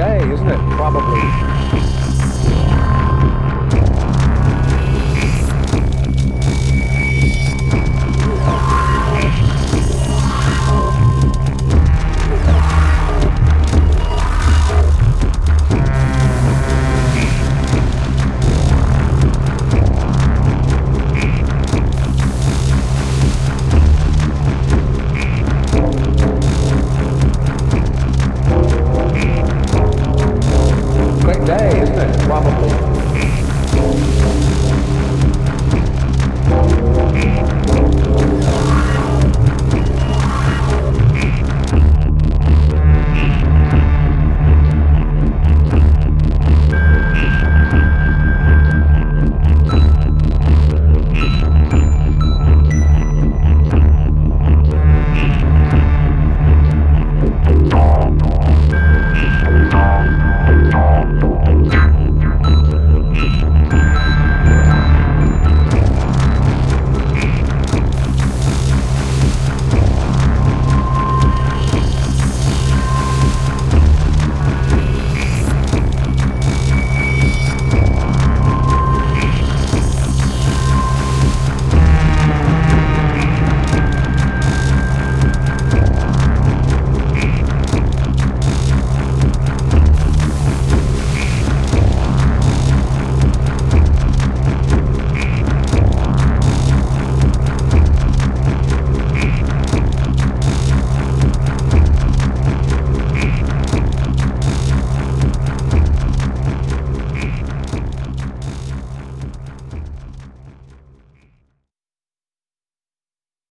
day, isn't it? Probably.